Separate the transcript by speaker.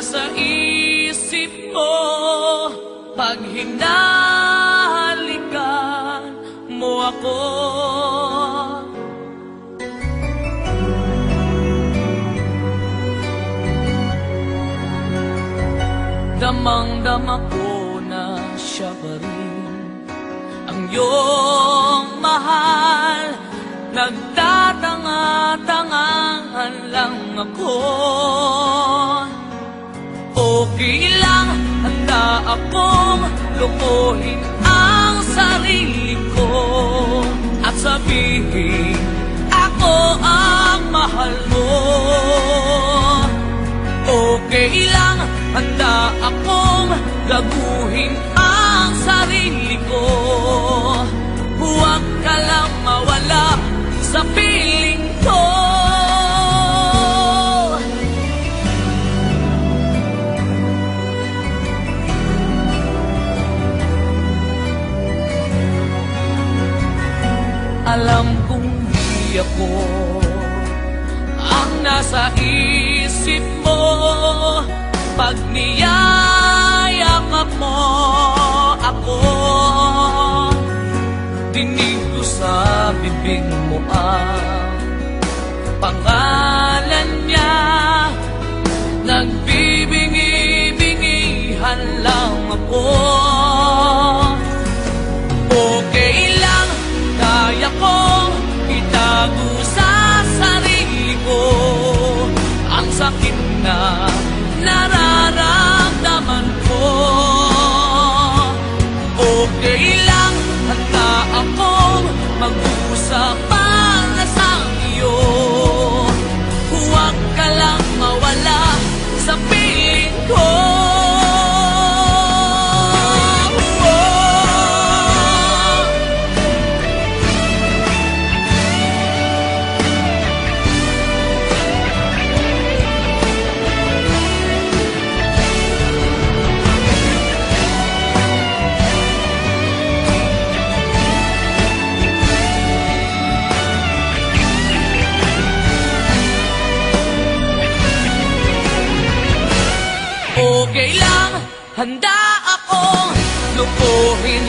Speaker 1: nasa isip ko Pag hinahalikan mo ako. Damang-dama ko na siya pa rin. Ang iyong mahal Nagtatanga-tangahan lang ako akong lukuhin ang sarili ko. At sabihin, ako ang mahal mo. Okay lang, handa akong gaguhin Alam kong di ako ang nasa isip mo. Pag niyayakap mo ako Dinig ko sa bibig mo ang pangalan niya. Nagbibingi-bingihan lang ako handa akong lukuhin